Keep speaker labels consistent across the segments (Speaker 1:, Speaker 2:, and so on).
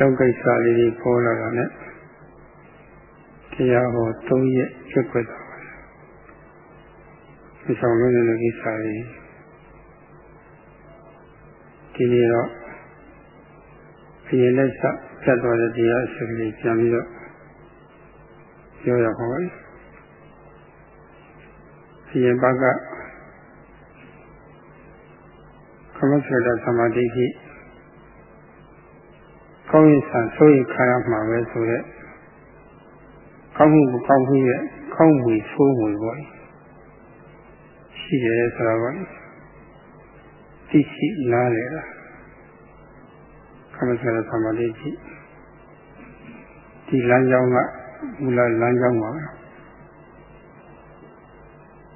Speaker 1: ကျောင်းကိစ္စလေးတွေပေါ်လာတာနဲ့တရားဟော၃ရက်ဖြစ်ွက်တာပါဒီဆောင်လုံးတဲ့ကိစ္စလေးဒီနေ့တော့အရင်လက်ဆက်ဆက်သွားတဲ့တရားအစစ်လေးပြန်ပြီးတော့ပြောရပါမယ်အရင်ဘက်ကကမ္မစရတသမာဓိကြီး ကောင်းရင်ဆန်ဆိုရင်ခါရမှာပဲဆိုတဲ့ကောင်းမှုကောင်းမှုရဲ့ကောင်းမှုဆိုးမှုပေါ့ရှိတယ်ဆိုတော့သိရှိနားလေတာကမ္မစရသမာဓိကြီးဒီလမ်းကြောင်းကမူလလမ်းကြောင်းပါ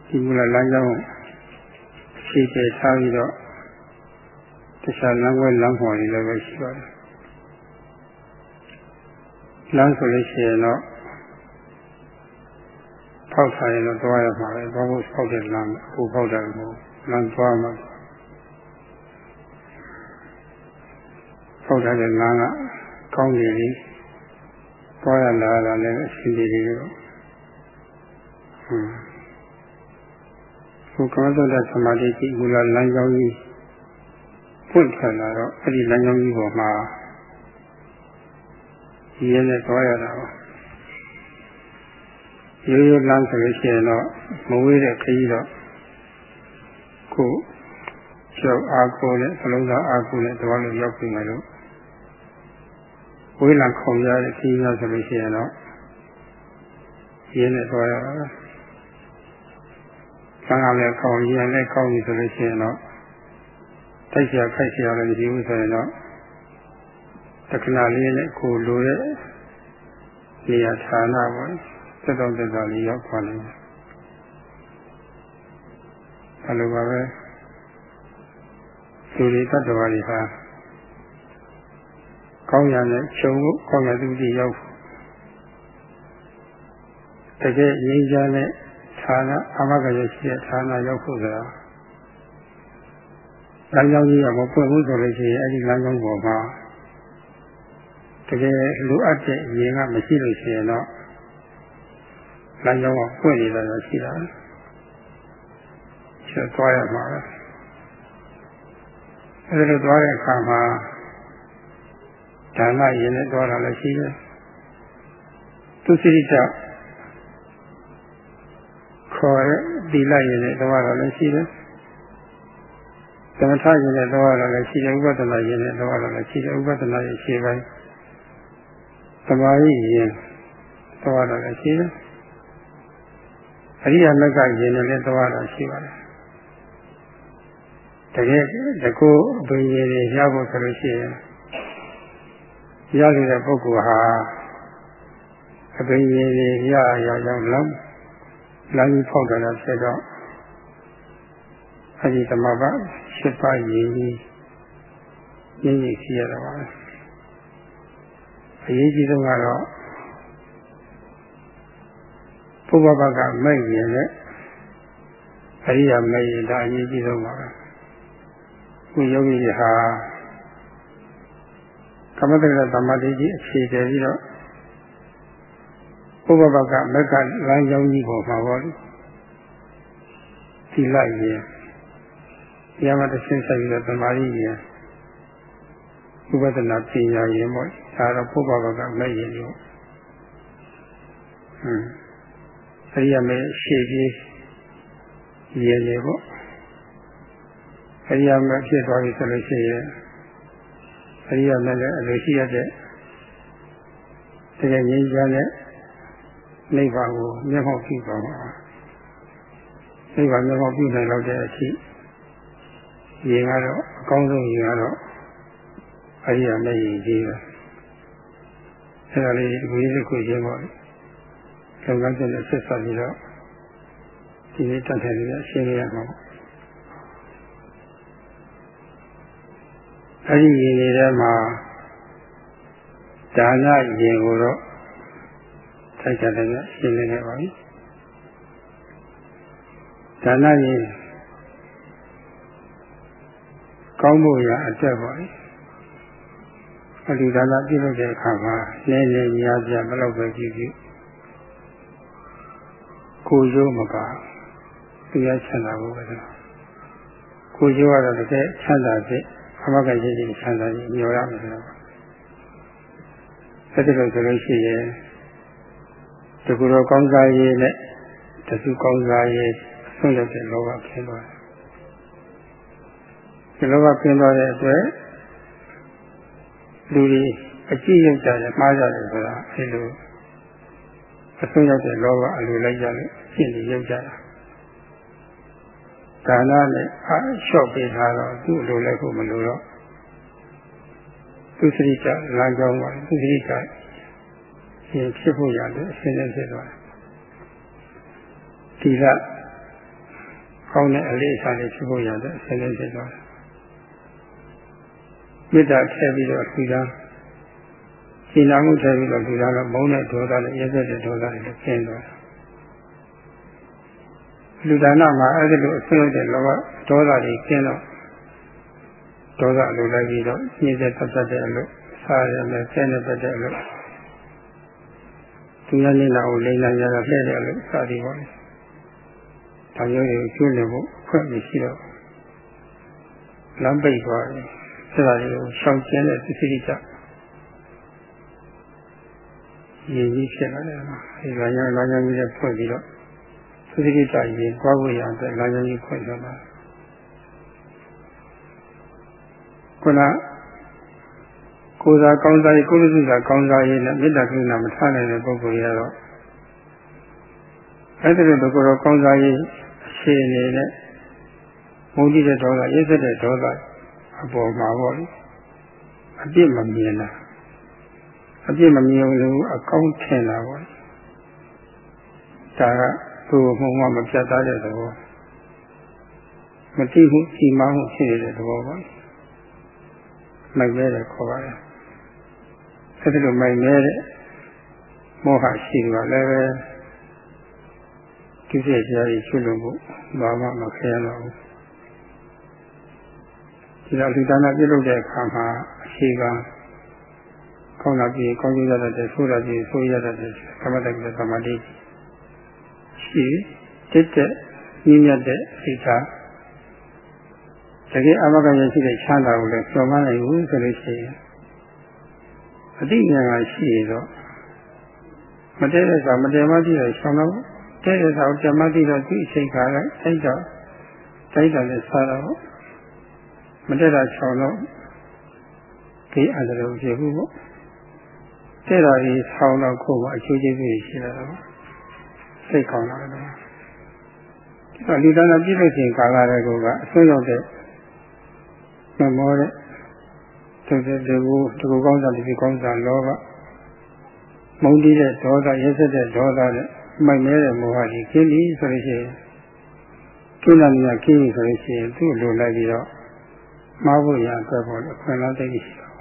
Speaker 1: ဒီမူလလမ်းကြောင်းရှိတဲ့ထားပြီးတော့တခြားလမ်းဝဲလမ်းပေါ်တွေလည်းပဲရှိပါတယ် လမ်းဆိုလို့ရှိရင်တော့ဖောက်ထားရင်တော့သွားရမှာပဲဘာလို့ဖောက်တဲ့လမ်းအခုဖောက်တယ်မဟုတ်လမ်းသွားမှာဖောက်ထားတဲ့လမ်းကကောင်းတယ်လေသွားရလာတာလည်းအစီအစီတွေတော့ဟွန်းဘုကမသောတသမာဓိကြီးမူလလမ်းကြောင်းကြီးဖွင့်ထွက်လာတော့အဲ့ဒီလမ်းကြောင်းကြီးပေါ်မှာ ဒီရဲနဲ့သွားရတာပါရိုးရိုးလမ်းဆိုလို့ရှိရင်တော့မဝေးတဲ့ခရီးတော့ကိုကျောက်အားကိုနဲ့သလုံးသားအားကိုနဲ့သွားလို့ရောက်ပြီမယ်လို့ဝေးလံခုံရတဲ့ခရီးများဆိုလို့ရှိရင်တော့ရဲနဲ့သွားရတာဆံရလည်းကောင်းရည်လည်းကောင်းပြီဆိုလို့ရှိရင်တော့တိုက်ဆရာခိုက်ဆရာလည်းမရှိဘူးဆိုရင်တော့ တခဏလေးနဲ့ကိုလိုတဲ့နေရာဌာနပေါ့သက်တော်သက်တော်လေးရောက်သွားနိုင်တယ်။အဲလိုပါပဲသူတွေတတ္တဝါတွေဟာကောင်းရတဲ့ခြုံကိုကောင်းရသူတွေရောက်တကယ်ငြိမ်းချမ်းတဲ့ဌာနအမဂ္ဂရရှိတဲ့ဌာနရောက်ဖို့ဆိုတာလမ်းကြောင်းကြီးကမပွင့်ဘူးဆိုလို့ရှိရင်အဲ့ဒီလမ်းကြောင်းပေါ်မှာတ ကယ်လိုအပ်တဲ့ရေကမရှိလို့ရှိရင်တော့လမ်းကြောင်းကပွင့်နေတာတော့ရှိတာချက်သွားရမှာပဲအဲ့ဒါလိုသွားတဲ့အခါမှာဒါနရင်နဲ့သွားတာလည်းရှိတယ်သူစိတ္တခေါ်တဲ့သီလရင်နဲ့သွားတာလည်းရှိတယ်သမထရင်နဲ့သွားတာလည်းရှိတယ်ဥပဒနာရင်နဲ့သွားတာလည်းရှိတယ်ဥပဒနာရင်ရှိပိုင်း သမာဓိရင်သွားတာလည်းရှိတယ်အရိယာမက်ကရင်နဲ့လည်းသွားတာရှိပါတယ်တကယ်တကူအပင်ရည်တွေရဖို့ဆိုလို့ရှိရင်ရနေတဲ့ပုဂ္ဂိုလ်ဟာအပင်ရည်တွေရရရောက်လမ်းလမ်းကြီးဖောက်တာလည်းဖြစ်တော့အဲဒီသမဘရှစ်ပါးရည်ကြီးရင်းရည်ရှိရတာပါ အရေးကြီးဆုံးကတော့ပုဗ္ဗဘကမဲ့ရင်နဲ့အရိယာမဲ့ရင်ဒါအရေးကြီးဆုံးပါပဲခုယောဂီတွေဟာကမ္မတက္ကသမာဓိကြီးအခြေတည်ပြီးတော့ပုဗ္ဗဘကမက်ကလမ်းကြောင်းကြီးပေါ်မှာပေါ့လေဒီလိုက်ရင်ဒီမှာတစ်ဆင့်ဆက်ပြီးတော့သမာဓိရင်ဥပဒနာပညာရင်ပေါ့ ဒါတော့ပုဗ္ဗဘကမက်ရင်လို့ဟွန်းအရိယာမေရှေ့ကြီးရင်လေပေါ့အရိယာမေဖြစ်သွားပြီဆိုလို့ရှိရင်အရိယာမေလည်းအလိုရှိရတဲ့တကယ်ငြိမ်းချမ်းတဲ့နိဗ္ဗာန်ကိုမျက်မှောက်ပြုပါမှာနိဗ္ဗာန်မျက်မှောက်ပြုနိုင်တော့တဲ့အထိရင်ကတော့အကောင်းဆုံးရင်ကတော့အရိယာမေရင်ကြီးပဲ အဲဒါလေးဒီလိုလေးကိုချင်းပေါ့လုပ်ငန်းစဉ်နဲ့ဆက်ဆက်ပြီးတော့ဒီနေ့တက်တယ်ပြီးရှင်းရမှာပေါ့အဲဒီရင်တွေထဲမှာဒါနရင်ကိုတော့ထိုက်ကြတယ်ရှင်းနေခဲ့ပါပြီဒါနရင်ကောင်းဖို့ရအတက်ပါပြီ အလူဒါနပြုလုပ်တဲ့အခါမှာနည်းနည်းများပြဘယ်လောက်ပဲကြည့်ကြည့်ကိုရိုးမကသူရချမ်းသာဖို့ပဲကိုရိုးကတော့တကယ်ချမ်းသာတဲ့အမကရှိရှိချမ်းသာကြီးညော်ရမယ်ဆိုတော့အဲ့ဒီလိုဆိုလို့ရှိရင်တကူတော်ကောင်းစားရေးနဲ့တစုကောင်းစားရေးဆုံးရောက်တဲ့လောဘခင်းသွားတယ်ဒီလောဘခင်းသွားတဲ့အတွက် လူတွေအကြည့်ရောက်ကြတယ်မှားကြတယ်ဆိုတာအဲလိုအဆုံးရောက်တဲ့လောဘအလိုလိုက်ကြလို့ရှင်းနေရောက်ကြတာဒါနနဲ့အလျှော့ပေးထားတော့သူ့အလိုလိုက်ဖို့မလိုတော့သူစရိကလမ်းကြောင်းပါသူစရိကရှင်ဖြစ်ဖို့ရတယ်အရှင်းနဲ့ဖြစ်သွားတယ်ဒီကကောင်းတဲ့အလေးအစားလေးဖြစ်ဖို့ရတယ်အရှင်းနဲ့ဖြစ်သွားတယ် မေတ္တာထည့်ပြီးတော့လူသားရှင်းနာမှုထည့်ပြီးတော့လူသားကမုန်းတဲ့ဒေါသနဲ့ရက်သက်တဲ့ဒေါသတွေလည်းကျင်းသွားတယ်လူဒါနမှာအဲ့ဒီလိုအဆွေးတဲ့လောဘဒေါသတွေကျင်းတော့ဒေါသလိုလိုက်ပြီးတော့ညှင်းတဲ့ပတ်သက်တဲ့အလို့စားရမယ်ဆဲနေပတ်တဲ့အလို့သူရနေတာကိုလိမ့်လာရတာပြည့်တဲ့အလို့စသည်ပါလေဒါမျိုးတွေကျွနေဖို့ဖွင့်ပြီးရှိတော့လမ်းပိတ်သွားတယ် အဲ့ဒါတွေကိုရှောင်ကျဉ်တဲ့သစ္စရိကရည်ကြီးဖြစ်လာတယ်မှာဒီကညာလာညာကြီးနဲ့ဖွင့်ပြီးတော့သစ္စရိကရည်သွားဖို့ရတဲ့လာညာကြီးဖွင့်တော့မှာခုနကိုယ်သာကောင်းစားရေးကိုယ်လူစုသာကောင်းစားရေးနဲ့မေတ္တာကရုဏာမထားနိုင်တဲ့ပုဂ္ဂိုလ်ရတော့အဲ့ဒီလိုတကောကောင်းစားရေးအခြေအနေနဲ့မုန်းတိတဲ့ဒေါသရစ်တဲ့ဒေါသ အပေါ်မှာပေါ့လေအပြစ်မမြင်တာအပြစ်မမြင်လို့အကောင်းထင်တာပေါ့ဒါကသူ့ဘုံမှာမပြတ်သားတဲ့သဘောမတိမှုစီမံမှုဖြစ်နေတဲ့သဘောပေါ့မိုက်မဲတယ်ခေါ်ပါတယ်အဲဒီလိုမိုက်မဲတဲ့မောဟရှိတယ်လည်းပဲဒီစိတ်တရားကြီးချွတ်လို့ဖို့ဘာမှမခဲရတော့ဘူး ဒီလိုလူဒါနပြုလုပ်တဲ့အခါမှာအခြေခံကောင်းတာပြီးကောင်းကျိုးရတဲ့ဆိုးတာပြီးဆိုးရတဲ့သမတ္တကသမတိရှိတက်တဲ့ညဉ့်ညက်တဲ့စိတ်ထားတကယ်အမဂ္ဂရရှိတဲ့ချမ်းသာကိုလည်းကျော်မနိုင်ဘူးဆိုလို့ရှိရင်အတိညာကရှိရတော့မတည့်တဲ့ကောင်မတည့်မကြည့်တော့ရှောင်းတော့တဲ့တဲ့ကောင်တည့်မကြည့်တော့သူ့အချိန်ခါလိုက်အဲ့တော့တိုက်တယ်လည်းစားတော့ မတည့်တာရှောင်းတော့ဒီအန္တရာယ်ဖြစ်ဘူးပေါ့တဲ့တာကြီးဆောင်းတော့ကိုယ်ကအချိုးချင်းကြီးရှိလာတော့စိတ်ကောင်းလာတယ်ဒီလူသားကပြည့်လို့ချင်းကာလာတဲ့ကောကအဆွေးရောက်တဲ့မမောတဲ့သူတဲ့ဒီကိုဒီကိုကောင်းစားဒီကောင်းစားလောဘမုန်းတီးတဲ့ဒေါသရက်စက်တဲ့ဒေါသနဲ့မိုက်နေတဲ့မောဟကြီးကျင်းပြီဆိုလို့ရှိရင်ကျင်းလာမြာကျင်းပြီဆိုလို့ရှိရင်သူ့လိုလိုက်ပြီးတော့ မှားဖို့ရအတွက်ပေါ်လို့ခွင့်လာသိရှိတော့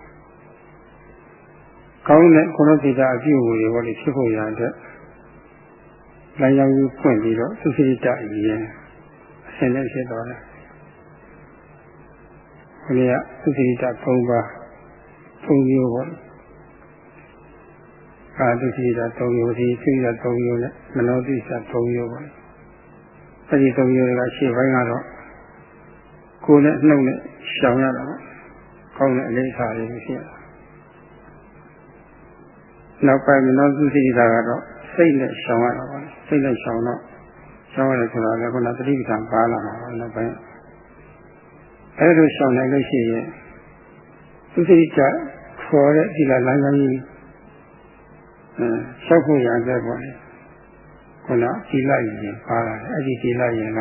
Speaker 1: ကောင်းတဲ့ကုလသီတာအပြုအမူတွေဘောလေးဖြစ်ဖို့ရတဲ့လမ်းကြောင်းကြီးဖွင့်ပြီးတော့သုစိတအရင်အစဉ်နဲ့ဖြစ်သွားတယ်ခဏကသုတိတ၃ပါး၃မျိုးပေါ့အာသုတိတ၃မျိုးဒီသုတိတ၃မျိုးနဲ့မနောတိတ၃မျိုးပေါ့အဲဒီ၃မျိုးတွေကရှေ့ပိုင်းကတော့ ကိုယ်နဲ့နှုတ်နဲ့ရှောင်ရတာပေါ့ကောင်းတဲ့အလေးထားလေးရှိရတာနောက်ပိုင်းမနောသုတိတကတော့စိတ်နဲ့ရှောင်ရတာပေါ့စိတ်နဲ့ရှောင်တော့ရှောင်ရတယ်ဆိုတာလည်းခုနသတိပဋ္ဌာန်ပါလာတာပေါ့နောက်ပိုင်းအဲလိုရှောင်နိုင်လို့ရှိရင်သူစိတ်ကခေါ်တဲ့ဒီလာလမ်းကြောင်းကြီးအဲရှောက်ဖို့ရတဲ့ပေါ့လေခုနဒီလိုက်ရင်ပါလာတယ်အဲ့ဒီဒီလိုက်ရင်က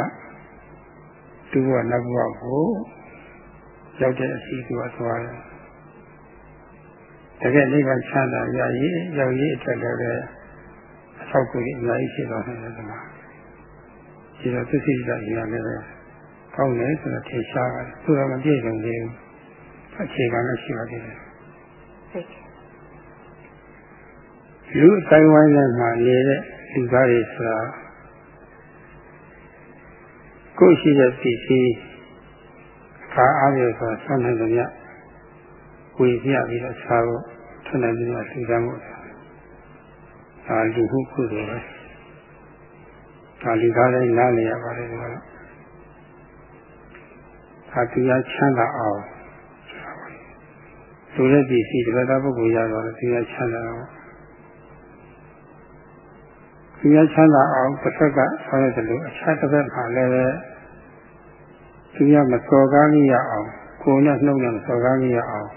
Speaker 1: သူကနောက်ဘဝကိုရောက်တဲ့အစီအစဉ်ကသွားတယ်တကယ်နိဗ္ဗာန်ချမ်းသာရည်ရောက်ရည်အတွက်လည်းပဲအထောက်အကူအများကြီးရှိတော်တယ်ဒီမှာဒီတော့သူစိတ်ကကြီးရတယ်ပဲကောင်းတယ်ဆိုတော့ထင်ရှားပါတယ်သူတော့မပြည့်စုံသေးဘူးအခြေခံလည်းရှိပါသေးတယ်လူအတိုင်းဝိုင်းထဲမှာနေတဲ့လူသားတွေဆိုတာ ကိုယ်ရှိတဲ့ပစ္စည်းအခါအားဖြင့်ဆိုဆွမ်းနိုင်ကြမြဝဝေပြပြီးတော့စားဖို့ထွန်းနေပြီးတော့လှူဒါန်းဖို့ဒါလူဟုကုသိုလ်ပဲဒါလူသားတိုင်းနားလည်ရပါတယ်ဒီကတော့ဒါသူရချမ်းသာအောင်လူရဲ့ပစ္စည်းဒီဘက်ကပုဂ္ဂိုလ်ရတော့သူရချမ်းသာအောင်သူရချမ်းသာအောင်တစ်ဖက်ကဆောရတယ်လို့အခြားတစ်ဖက်မှာလည်းပဲ သူရမစော်ကားမိရအောင်ကိုယ်နဲ့နှုတ်နဲ့မစော်ကားမိရအောင်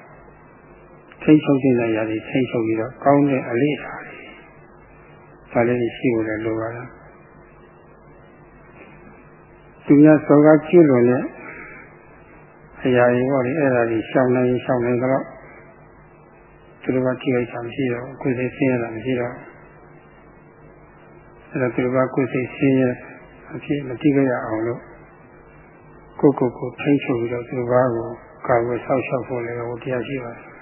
Speaker 1: ထိတ်ချုပ်တဲ့နေရာတွေထိတ်ချုပ်ပြီးတော့ကောင်းတဲ့အလေးထားတယ်။ဒါလေးရှိဖို့လည်းလိုပါလား။သူများစော်ကားကျွလွန်တဲ့အရာတွေပေါ့လေအဲ့ဒါကြီးရှောင်းနေရှောင်းနေတော့သူတို့ကကြည့်လိုက်တာမရှိတော့ကိုယ်စိတ်ဆင်းရဲတာမရှိတော့အဲ့တော့သူတို့ကကိုယ်စိတ်ဆင်းရဲအဖြစ်မတိကြရအောင်လို့ ကိုကိုကိုထိန်းချုပ်ပြီးတော့သူတို့ကကိုကာဝယ်ဆောက်ရှောက်ဖို့လည်းဟိုတရားရှိပါတယ်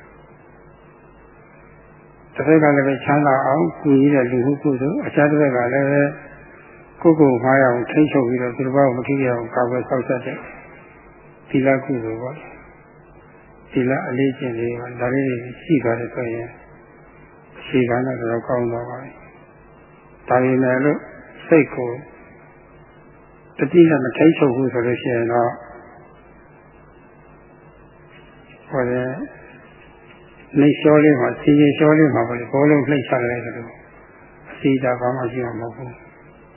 Speaker 1: တစ်ဖက်ကလည်းပဲချမ်းသာအောင်ကူညီတဲ့လူမှုကုသိုလ်အခြားတစ်ဖက်ကလည်းပဲကိုကိုမှားရအောင်ထိန်းချုပ်ပြီးတော့သူတို့ကမထိရအောင်ကာဝယ်ဆောက်ရှောက်တဲ့သီလကုသိုလ်ပေါ့သီလအလေးကျင့်လေးပါဒါလေးတွေရှိသွားတယ်ဆိုရင်ရှိကန်းတော့ကောင်းသွားပါပြီဒါပေမဲ့လို့စိတ်ကို တတိနဲ့မထိတ်ချုပ်ဘူးဆိုလို့ရှိရင်တော့ဟောတယ်နှိမ့်လျှောလေးမှာစီရင်လျှောလေးမှာပေါ့လေဘောလုံးနှိမ့်ချလိုက်တယ်လို့အစီတာဘာမှရှိမှာမဟုတ်ဘူး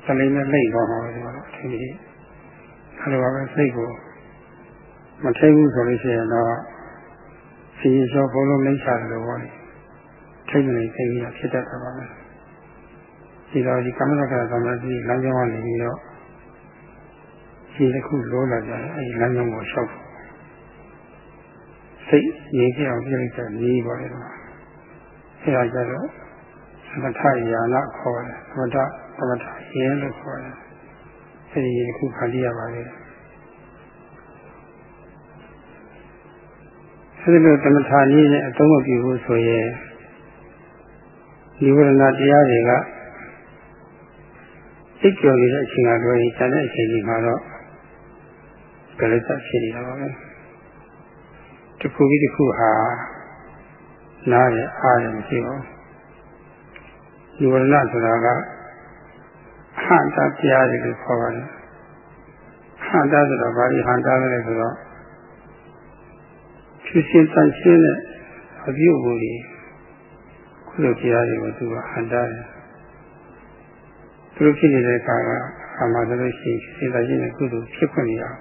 Speaker 1: သလိမ့်နဲ့နှိမ့်သွားမှာပဲဒီမှာတော့ဒီလိုအဲလိုပါပဲစိတ်ကိုမထိဘူးဆိုလို့ရှိရင်တော့စီရင်လျှောဘောလုံးနှိမ့်ချတယ်လို့ပေါ့လေထိတ်နေသိပြီးဖြစ်တတ်တာပါပဲဒီတော့ဒီကမ္မလက္ခဏာသမတိလမ်းကြောင်းကနေပြီးတော့ ဒီတစ်ခုလိုလာကြတယ်အဲဒီလမ်းကြောင်းကိုလျှောက်စိတ်ရေးကြအောင်ပြလိုက်တဲ့ nii ပါလေတော့အဲဒါကြတော့သမထယာနခေါ်တယ်သမထသမထရင်းလို့ခေါ်တယ်အဲဒီတစ်ခုခါကြည့်ရပါလေအဲဒီလိုသမထနည်းနဲ့အသုံးမပြုဘူးဆိုရင်ဒီဝရဏတရားတွေကစိတ်ကြော်နေတဲ့အချိန်ကတော့ကျန်တဲ့အချိန်ကြီးမှာတော့ ကလေးစဖြစ်နေတာပါပဲတစ်ခုပြီးတစ်ခုဟာနားရအားရမရှိပါဘူးဒီဝရဏဆိုတာကအဟန္တာတရားတွေလို့ခေါ်ပါတယ်ဟန္တာဆိုတော့ဘာလို့ဟန္တာလဲဆိုတော့ဖြစ်ရှင်တန်ရှင်းတဲ့အပြုအမူတွေခုလိုတရားတွေကိုသူကဟန္တာတယ်သူတို့ဖြစ်နေတဲ့အခါကအာမဆိုလို့ရှိရင်စေတချင်းနဲ့ကုသိုလ်ဖြစ်ခွင့်ရအောင်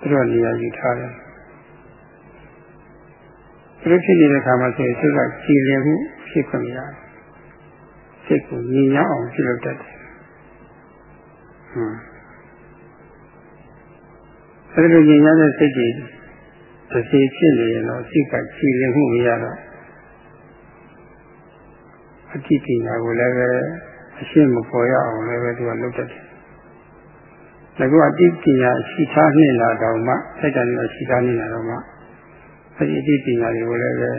Speaker 1: သူတို့နေရာယူထားတယ်သူတို့ဖြစ်နေတဲ့အခါမှာဆိုရင်သူကကြည်လင်မှုဖြစ်ခွင့်ရအောင်စိတ်ကိုညီညွတ်အောင်ပြုလုပ်တတ်တယ်ဟွန်းအဲဒီလိုညီညွတ်တဲ့စိတ်ကြီးတစ်စီဖြစ်နေရင်တော့စိတ်ကကြည်လင်မှုမရတော့အတိပညာကိုလည်းပဲအရှင်းမပေါ်ရအောင်လည်းပဲသူကလုပ်တတ်တယ်။ ဒါကအတိပညာရှိထားနေတာတောင်မှစိတ်တိုင်းရှိထားနေတာတော့မှအဲဒီအတိပညာတွေကိုလည်းပဲ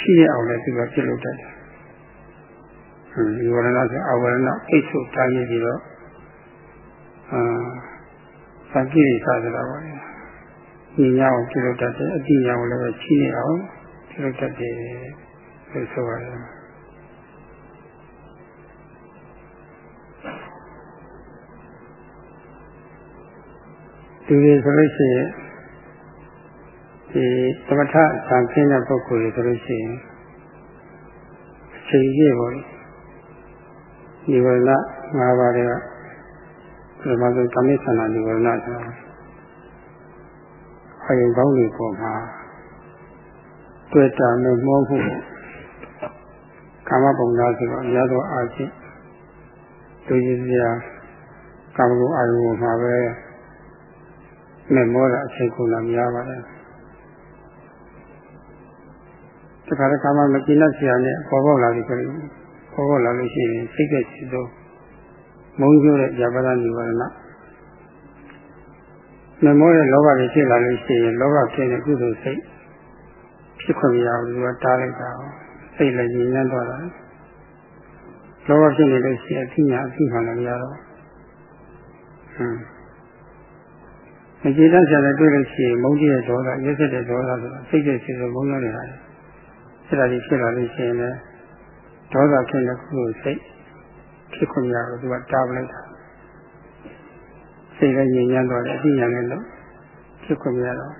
Speaker 1: ရှိရအောင်လည်းသူကပြုလုပ်တတ်တယ်။ဟွန်းဒီဝရဏဆိုအဝရဏအိတ်ဆုထားရပြီးတော့အာသံကြည့်ရဆိုတာပါလေ။ညီညာအောင်ပြုလုပ်တတ်တယ်အတိညာကိုလည်းပဲရှိရအောင်ပြုလုပ်တတ်တယ်လို့ဆိုရတယ်။ ဒီလိုဆိုလို့ရှိရင်ဒီသမထဆံခင်းတဲ့ပုဂ္ဂိုလ်တွေဆိုလို့ရှိရင်အချိန်ကြီးပေါ့ဒီဝရဏ၅ပါးတွေကပထမဆုံးသမိသနာဒီဝရဏဆိုတာအရင်ကောင်းတွေပေါ်မှာတွေ့တာနဲ့မောမှုကာမပုံသားဆိုတော့ရသောအားဖြင့်သူကြီးစရာကာမဂုဏ်အာရုံမှာပဲ နဲ့မောတာအချိန်ကုန်တာများပါတယ်တခါတခါမှမကျင်တတ်ဆရာနဲ့ပေါ်ပေါက်လာပြီဆိုရင်ပေါ်ပေါက်လာလို့ရှိရင်စိတ်ကချစ်တော့မုန်းကျိုးတဲ့ဇာပဒနိဝရဏမမောတဲ့လောဘတွေဖြစ်လာလို့ရှိရင်လောဘဖြစ်တဲ့ကုသိုလ်စိတ်ဖြစ်ခွင့်ရအောင်သူကတားလိုက်တာစိတ်လည်းညဉ့်ညမ်းသွားတာလောဘဖြစ်နေလို့ရှိရင်အသိဉာဏ်အသိမှန်လည်းမရတော့ဟွန်း မကျေတတ်ကြတဲ့တွေ့လို့ရှိရင်မုန်းကြည့်တဲ့ဒေါသရက်စက်တဲ့ဒေါသဆိုတာစိတ်ကြိတ်စိတ်ဆိုမုန်းနေတာအဲ့ဒါကြီးဖြစ်လာလို့ရှိရင်လည်းဒေါသဖြစ်တဲ့ခုကိုစိတ်ဖြစ်ခွင့်ရတော့သူကတားပလိုက်တာစိတ်လည်းညဉ့်ညမ်းတော့တယ်အသိဉာဏ်နဲ့လို့ဖြစ်ခွင့်ရတော့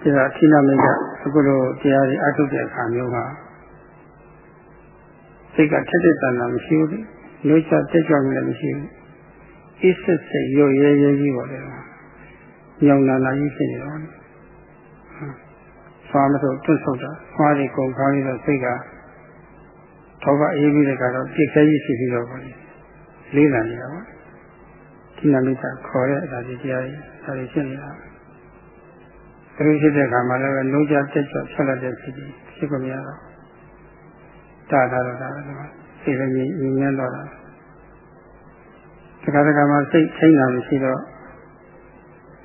Speaker 1: ဒီကခိနမိတ်ကအခုလိုတရားတွေအထုတ်တဲ့အခါမျိုးမှာစိတ်ကထက်တဲ့တဏ္ဍာမရှိဘူးလေချတက်ကြွမှုလည်းမရှိဘူး အစ်စစ်စစ်ရွရဲရဲကြီးပါလေညောင်နာနာကြီးဖြစ်နေတော့သွားမလို့တွတ်ဆုတ်တာသွားရီကုန်ခါပြီးတော့စိတ်ကထောကအေးပြီးတဲ့ကတော့ပြစ်ခဲကြီးဖြစ်ပြီးတော့ပါလေလေးလာနေတာပါဒီနမိတ်ခေါ်တဲ့အတားကြီးတရားကြီးဒါတွေဖြစ်နေတာဘယ်လိုဖြစ်တဲ့အခါမှာလည်းလုံးကြတက်ကြွဆက်လက်တဲ့ဖြစ်ပြီးဖြစ်ကုန်ရတော့တာတာတော့တာတော့စိတ်လည်းငြိမ်ငြိမ်တော့တာ တခါတခါမှစိတ်ထိန်းတာမရှိတော့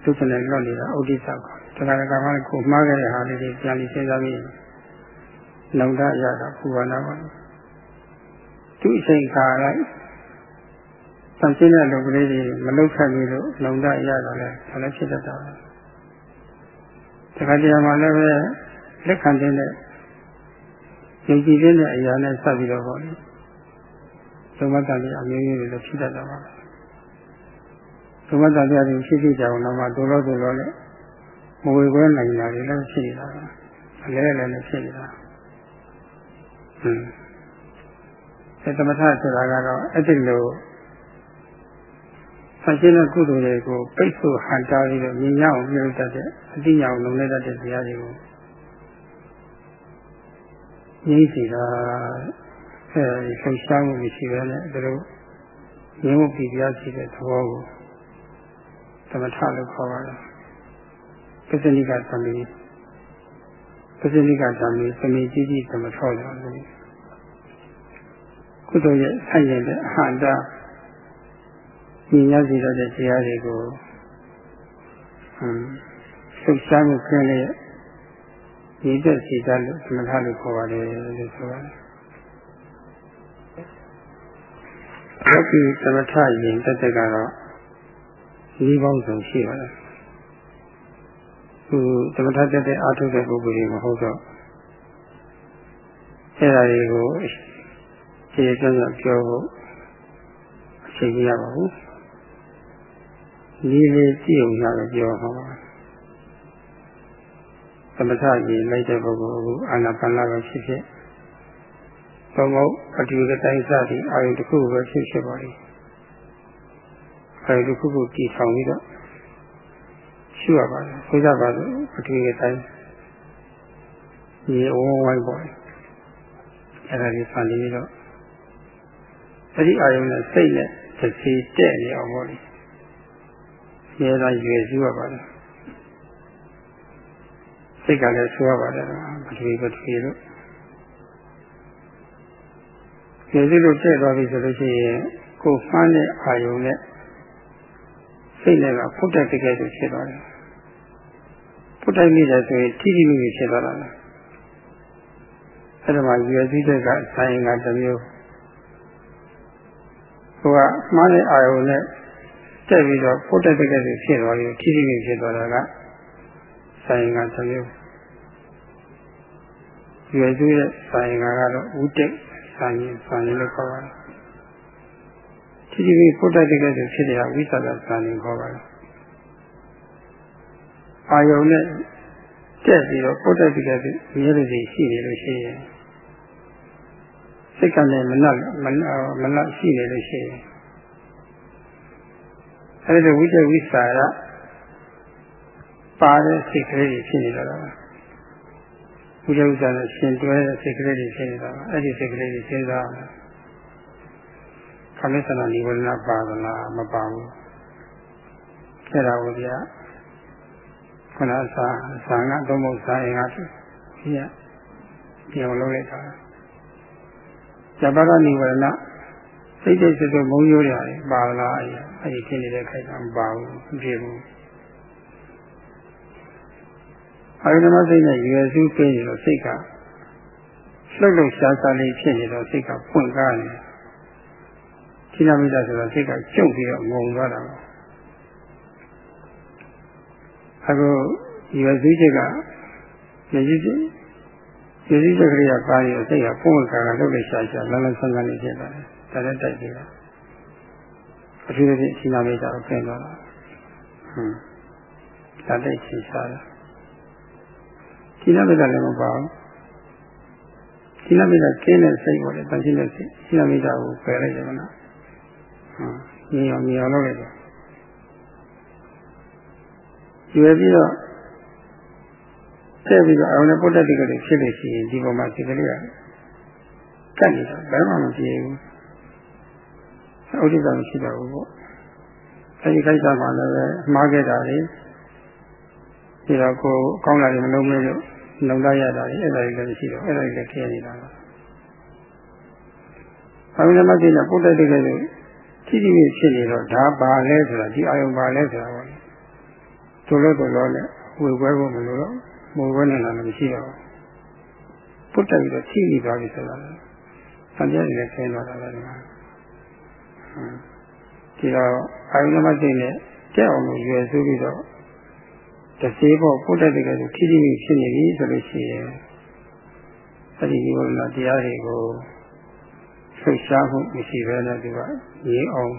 Speaker 1: ဒုက္ခနဲ့လွတ်နေတာဥဒိစ္စခေါ်တခါတခါမှကိုမှားခဲ့တဲ့ဟာလေးတွေပြန်ပြီးစဉ်းစားပြီးလုံတာရတာပူဝနာပါသူအချိန်ခါလိုက်ဆန့်ကျင်တဲ့လူကလေးတွေမလုခတ်ပြီးလို့လုံတာရတာလဲဒါလည်းဖြစ်တတ်တာပဲတခါတည်းမှာလည်းပဲလက်ခံတဲ့ယုံကြည်တဲ့အရာနဲ့ဆက်ပြီးတော့ပေါ့လေသမတ္တလေးအမျိုးမျိုးတွေလည်းဖြစ်တတ်တာပါ သမတ္တတရားတွေဖြစ်ဖြစ်ကြအောင်တော့မှဒုလောဒုလောနဲ့မဝေခွဲနိုင်တာတွေလည်းဖြစ်နေတာအလဲလည်းလည်းဖြစ်နေတာဟွန်းအဲသမထဆိုတာကတော့အဲ့ဒီလိုဆန့်ကျင်တဲ့ကုသိုလ်တွေကိုပိတ်ဆို့ဟန်တားပြီးတော့မြင်ရအောင်ပြုလုပ်တတ်တဲ့အတိညာအောင်လုပ်လိုက်တတ်တဲ့တရားတွေကိုငြိမ့်စီတာအဲဒီဆုံးရှားမှုမရှိဘဲနဲ့သူတို့ငြင်းမှုပြပြရှိတဲ့သဘောကို သမထလို့ခေါ်ပါတယ်ပစ္စနိကသမီးပစ္စနိကသမီးသမီးကြီးကြီးသမထောတယ်ကုသိုလ်ရဲ့ဆန့်ကျင်တဲ့အဟန္တာညီညာစီတဲ့တရားတွေကိုဟမ်ဆုတ်ရှားမှုခင်းတဲ့ရည်သက်စီတတ်လို့သမထလို့ခေါ်ပါတယ်လို့ဆိုပါတယ်ယောဂီသမထရင်တက်တက်ကတော့ ဒီပေါင်းစုံရှိပါတယ်သူသမထတက်တဲ့အာထုတဲ့ပုဂ္ဂိုလ်တွေမဟုတ်တော့အဲ့ဒါတွေကိုခြေကျမ်းကပြောဖို့အချိန်ကြီးရပါဘူးဒီလေးကြည့်အောင်ရပြောဟောသမထကြီးလိုက်တဲ့ပုဂ္ဂိုလ်ကအာနာပါနပဲဖြစ်ဖြစ်သုံးဖို့အတူတူတိုင်းစားပြီးအာယုတစ်ခုပဲဖြစ်ဖြစ်ပါလိမ့် အာယုတစ်ခုကိုကြည်ဆောင်ပြီးတော့ရှုရပါတယ်ဆိုကြပါစို့အတူတူတိုင်းဒီအဝန်းဝိုင်းပေါ်အဲ့ဒါကြီးဖန်ပြီးတော့အဲ့ဒီအာယုနဲ့စိတ်နဲ့တစ်စီတဲ့နေအောင်ပေါ့လေအများသာရွယ်စုရပါတယ်စိတ်ကလည်းဆိုရပါတယ်ပထဝီပထဝီလို့ကျေစုလို့တဲ့သွားပြီဆိုလို့ရှိရင်ကိုမှန်းတဲ့အာယုံနဲ့ စိတ်နဲ့ကဖုတ်တဲ့တကယ်ကိုဖြစ်သွားတယ်ဖုတ်တိုက်မိတယ်ဆိုရင်ထိထိမိမိဖြစ်သွားတာလေအဲ့ဒါမှရွယ်စည်းတဲ့ကဆိုင်ကတစ်မျိုးဟိုကမှားတဲ့အာယုံနဲ့တက်ပြီးတော့ဖုတ်တဲ့တကယ်ကိုဖြစ်သွားပြီးထိထိမိမိဖြစ်သွားတာကဆိုင်ကတစ်မျိုးရွယ်စည်းတဲ့ဆိုင်ကကတော့ဥတိတ်စာရင်စာရင်လို့ခေါ်ပါတယ်။ ဒီဒီဘုဒ္ဓတကယ်ဆိုဖြစ်နေတာဝိသကစာရင်ခေါ်ပါတယ်။အာယုံနဲ့တက်ပြီးတော့ဘုဒ္ဓတကယ်ဆိုမြဲလို့ရှိနေလို့ရှိရင်စိတ်ကလည်းမနှက်မမနှက်ရှိနေလို့ရှိရင်အဲဒီဝိတ္တဝိစာရပါတဲ့စိတ်ကလေးတွေဖြစ်နေတော့တာဘုရားဥစ္စာနဲ့ရှင်တွဲတဲ့စိတ်ကလေးတွေဖြစ်နေတာပါအဲ့ဒီစိတ်ကလေးတွေစဉ်းစားအောင် ခမစ္စနာနိဝရဏပါဒနာမပါဘူးအဲ့ဒါကိုပြခုနစာစာငါသုံးဖို့စာရင်ကပြည့်ပြောင်းလုပ်လိုက်တာဇပရနိဝရဏစိတ်တိတ်စိတ်တို့မုံရိုးရတယ်ပါလားအဲ့ဒီဖြစ်နေတဲ့ခိုက်တာမပါဘူးမဖြစ်ဘူးအာယုဏမစိတ်နဲ့ရွယ်စုပေးနေတော့စိတ်ကလှုပ်လှုပ်ရှားရှားလေးဖြစ်နေတော့စိတ်ကပွင့်ကားနေ သီလမိတ်တာဆိုတော့စိတ်ကကျုပ်ပြီးတော့ငုံသွားတာပါအခုရွယ်စည်းချက်ကရွယ်စည်းချက်ရွယ်စည်းချက်ကလေးကပါရစိတ်ကပုံကံကလှုပ်လိုက်ရှာရှာလန်းလန်းဆန်းဆန်းလေးဖြစ်သွားတယ်ဒါလည်းတိုက်ပြီးတော့အထူးသဖြင့်သီလမိတ်တာကိုပြင်သွားတာဟွန်းဒါတိုက်ချရှာတယ်သီလမိတ်တာလည်းမပါဘူးသီလမိတ်တာကျင်းတဲ့စိတ်ပေါ်တယ်တန်ရှင်းတဲ့စိတ်သီလမိတ်တာကိုပယ်လိုက်တယ်မလား ဟွန်းမြင်အောင်မြင်အောင်လုပ်လိုက်တယ်ရွယ်ပြီးတော့ဆက်ပြီးတော့အောင်နဲ့ပုဒ်တဲ့တိကလေးဖြစ်လို့ရှိရင်ဒီပေါ်မှာဒီကလေးကကတ်နေတာဘယ်မှမပြေဘူးဥဒိစ္စမရှိတော့ဘူးပေါ့အဲဒီခိုက်တာမှလည်းမှားခဲ့တာလေဒီတော့ကိုကောင်းလာတယ်မလုံးမဲလို့လုံလာရတာလေအဲ့ဒါတွေလည်းမရှိတော့အဲ့ဒါတွေလည်းခင်းနေတာပါဘာလို့လဲမသိတော့ပုဒ်တဲ့တိကလေး ထိတိမိဖြစ်နေတော့ဒါပါလဲဆိုတာဒီအာယုံပါလဲဆိုတာပေါ့တို့လို့တို့လို့နဲ့ဝေပွဲဖို့မလို့တော့မဝေပွဲနေတာလည်းမရှိတော့ပုတ်တက်ပြီးတော့ထိနေသွားပြီဆိုတာလေဆံပြရည်လည်းဆင်းသွားတာပဲဒီမှာဒီတော့အာယုံမသိနဲ့ကြောက်အောင်လို့ရွယ်စုပြီးတော့တစေဖို့ပုတ်တက်တဲ့ကလေးထိထိမိဖြစ်နေပြီဆိုလို့ရှိရင်အဲ့ဒီဒီဝရဏတရားတွေကို ဆွတ်ရှားမှုမရှိဘဲနဲ့ဒီကရေးအောင်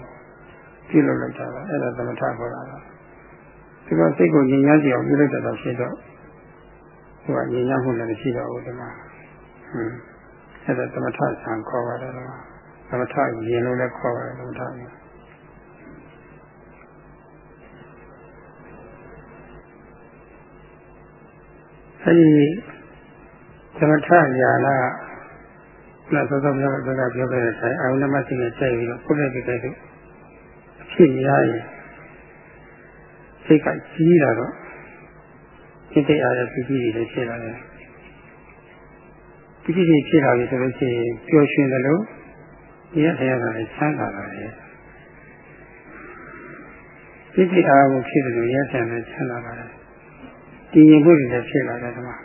Speaker 1: ပြုလုပ်လိုက်တာပါအဲ့ဒါသမထခေါ်တာပါဒီကစိတ်ကိုညဉ့်ညမ်းကြအောင်ပြုလုပ်တတ်တာဖြစ်တော့ဒီကညဉ့်ညမ်းမှုလည်းမရှိတော့ဘူးဒီမှာဟွန်းအဲ့ဒါသမထဆံခေါ်ပါတယ်သမထရင်လို့လည်းခေါ်ပါတယ်သမထရင်အဲ့ဒီသမထညာ နာကသောသောပြောကပြောခဲ့တဲ့အတိုင်းအာရုံမစိတ်နဲ့ကြိုက်ပြီးတော့ပုဂ္ဂိုလ်တိတ်တို့အဖြစ်ရရင်စိတ်ကကြီးလာတော့စိတ်တရားရဲ့ပြည်ကြီးတွေလည်းဖြစ်လာတယ်ပြည်ကြီးတွေဖြစ်လာပြီဆိုလို့ရှိရင်ပျော်ရွှင်တယ်လို့ဒီရတရားကလည်းချမ်းသာလာတယ်ပြည်ကြီးအားကိုဖြစ်တယ်လို့ရတဲ့လည်းချမ်းသာလာတယ်တည်ငြိမ်မှုတွေလည်းဖြစ်လာတယ်ဒီမှာ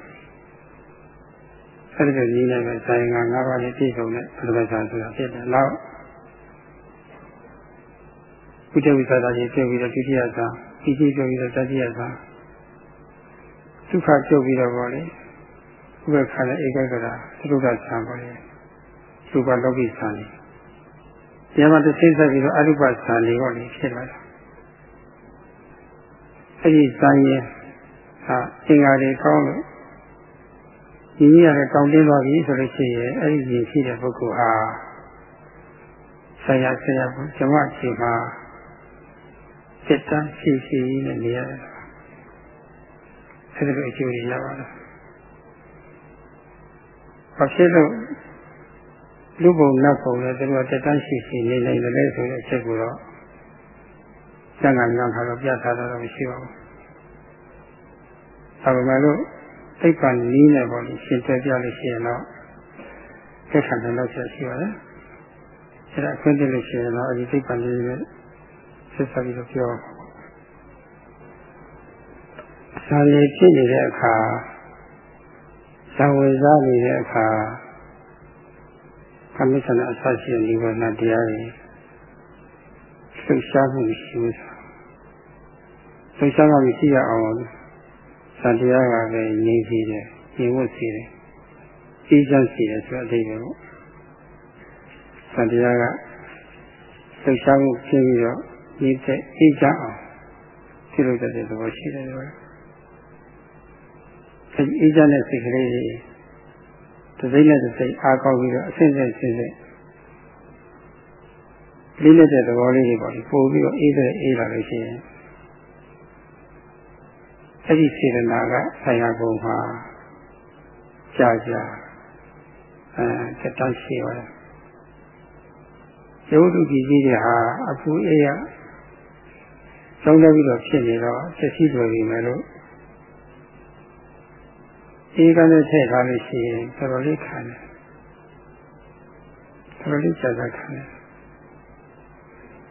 Speaker 1: အဲ့ဒီလိုကြီးနေပဲဇာယင်က၅ပါးနဲ့ပြည့်စုံတဲ့ပထမဆာဆိုတာဖြစ်တယ်နောက်ဘုဒ္ဓဝိသတာကြီးပြုပြီးတော့ဒုတိယဆာဒီကြီးပြုပြီးတော့တတိယဆာဒုက္ခပြုပြီးတော့ပေါ့လေဥပ္ပခါနဲ့ဧကဂရာသုဒ္ဓဆာပေါ့လေသုဘလောကိဆာနေဒီမှာတစ်စိမ့်ဆက်ပြီးတော့အရုပဆာနေပေါ့လေဖြစ်လာတာအဲ့ဒီဇာရင်ဟာအင်္ဂါတွေကောင်းလို့ ဒီကြီးရတယ်တောင်းတင်းသွားပြီဆိုလို့ရှိရင်အဲ့ဒီကြီးရှိတဲ့ပုဂ္ဂိုလ်ဟာဆရာဆရာဘုဇမခြေမှာစိတ်တမ်းရှိရှိနဲ့နေရတယ်အဲ့ဒါလိုအကျိုးတွေရပါတယ်ဘာဖြစ်လို့လူပုံနတ်ပုံနဲ့သူတို့တက်တန်းရှိရှိနေနိုင်တယ်လဲဆိုတဲ့အချက်ကိုတော့စံကနာထားတော့ပြထားတာတော့မရှိပါဘူး။ဒါပေမဲ့လို့ သိပ္ပံနည်းနဲ့ပေါ့လေရှင်းပြပြလို့ရှိရင်တော့သက်ခံတဲ့လောက်ချက်ရှိပါတယ်။အဲဒါအခွင့်အရေးလို့ရှိရင်တော့အဲဒီသိပ္ပံနည်းနဲ့ဆက်ဆက်ပြီးတော့ပြောဇာနေဖြစ်နေတဲ့အခါဇာဝေစားနေတဲ့အခါကမိစ္ဆနာအစရှိတဲ့နိဗ္ဗာန်တရားတွေလှုပ်ရှားမှုရှိဘူးလှုပ်ရှားမှုမရှိရအောင် ဇာတရားကပဲငြိမ်းစီတယ်ငြိမ်ဝတ်စီတယ်အေးချမ်းစီတယ်ဆိုတဲ့အဓိပ္ပာယ်ပေါ့ဇာတရားကလှုပ်ရှားမှုဖြစ်ပြီးတော့ဒီတဲ့အေးချမ်းအောင်ပြုလုပ်တဲ့သဘောရှိတယ်ကွာအဲဒီအေးချမ်းတဲ့စိတ်ကလေးတွေတစ်စိမ့်နဲ့တစ်စိမ့်အားကောင်းပြီးတော့အဆင့်ဆင့်ဆင့်ဆင့်လေးလက်တဲ့သဘောလေးတွေပေါ့ဒီပို့ပြီးတော့အေးတဲ့အေးလာလို့ရှိရင် အဲ့ဒီစေတနာကဆရာကုံမှာကြာကြာအဲတက်တန်းရှိပါတယ်ရုပ်တုကြီးကြီးတွေဟာအပူအေးရကျောင်းတက်ပြီးတော့ဖြစ်နေတော့သက်ရှိတော်ပြီမယ်လို့အေးကနဲ့ထည့်ထားလို့ရှိရင်တော်တော်လေးခံတယ်တော်တော်လေးကြာကြာခံတယ်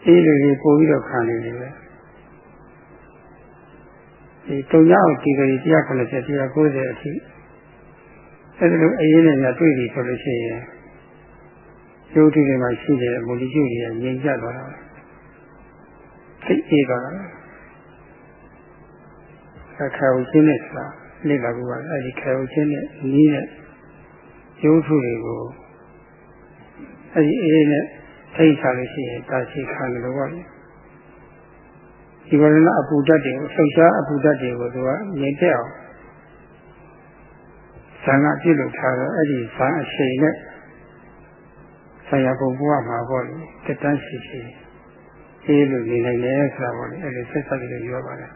Speaker 1: အေးလေးပို့ပြီးတော့ခံနေတယ်ပဲ ဒီတုံရအောင်ဒီကလေး190 190အထိအဲ့ဒါလိုအေးနဲ့များတွေ့ပြီဆိုလို့ရှိရင်ရုပ်ထုတွေမှာရှိတဲ့မူလကျုပ်ကြီးကငြိမ်ကျသွားတာသိအေးသွားတာအခါကိုရှင်းနေဆိုတာလေ့လာပြီးပါအဲဒီခေကိုရှင်းနဲ့နီးတဲ့ရုပ်ထုတွေကိုအဲဒီအေးနဲ့ထိတ်ထားလို့ရှိရင်တာရှိခံလို့ပေါ့လေ ဒီဝရဏအပူဓာတ်တွေကိုလှုပ်ရှားအပူဓာတ်တွေကိုသူကငြိမ်သက်အောင်ဇာန်ကပြုလုပ်ထားတော့အဲ့ဒီဇာန်အချိန်နဲ့ဆရာပုံဘုရားမှာပေါ့လေတက်တန်းရှိရှိအေးလို့နေနိုင်တယ်ဆိုတာပေါ့လေအဲ့ဒီဆက်ဆက်ပြီးပြောပါတယ်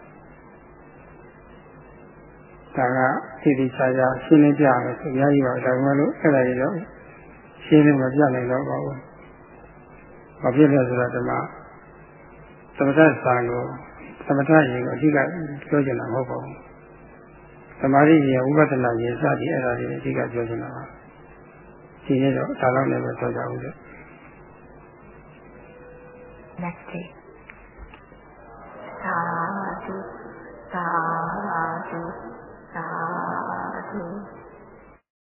Speaker 1: ဒါကဒီဒီဆရာရှင်းလင်းပြရမယ်ဆိုအများကြီးပါဒါကမှလို့အဲ့ဒါကြီးတော့ရှင်းလင်းမပြနိုင်တော့ပါဘူးဘာဖြစ်လဲဆိုတော့ဒီမှာသမထဆံကို သမထရင်ကိုအဓိကပြောချင်တာမဟုတ်ပါဘူးသမာဓိရင်ဥပဒနာရင်စသည်အဲ့ဒါတွေအဓိကပြောချင်တာပါဒီနေ့တော့ဒါလောက်လည်းပဲပြောကြဦးလို့
Speaker 2: next day သာဓုသာဓုသာဓု